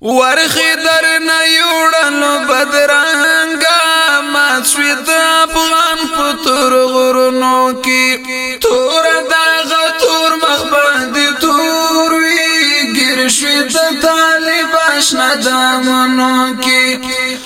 ورخي در نه یوړل بدرنګا ما سوید افغان پتر غرونو کی تور دا غتور مخ باندې تور وی ګر شوی د طالب آشنا دمنو کی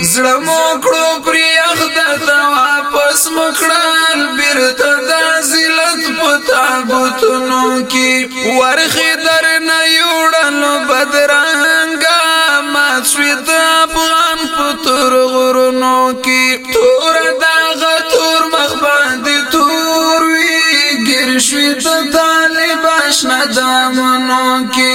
زړه مو کړو پر یخ د تا واپس مکړل بیرته د ذلت په تابوتونو کې ورخه در نه یوړل بدرنګ ما شوی د افغان په تور غرونو کې تور د غتور مخ باندې تور وی ګر شوی د طالب آشنا دمنو کې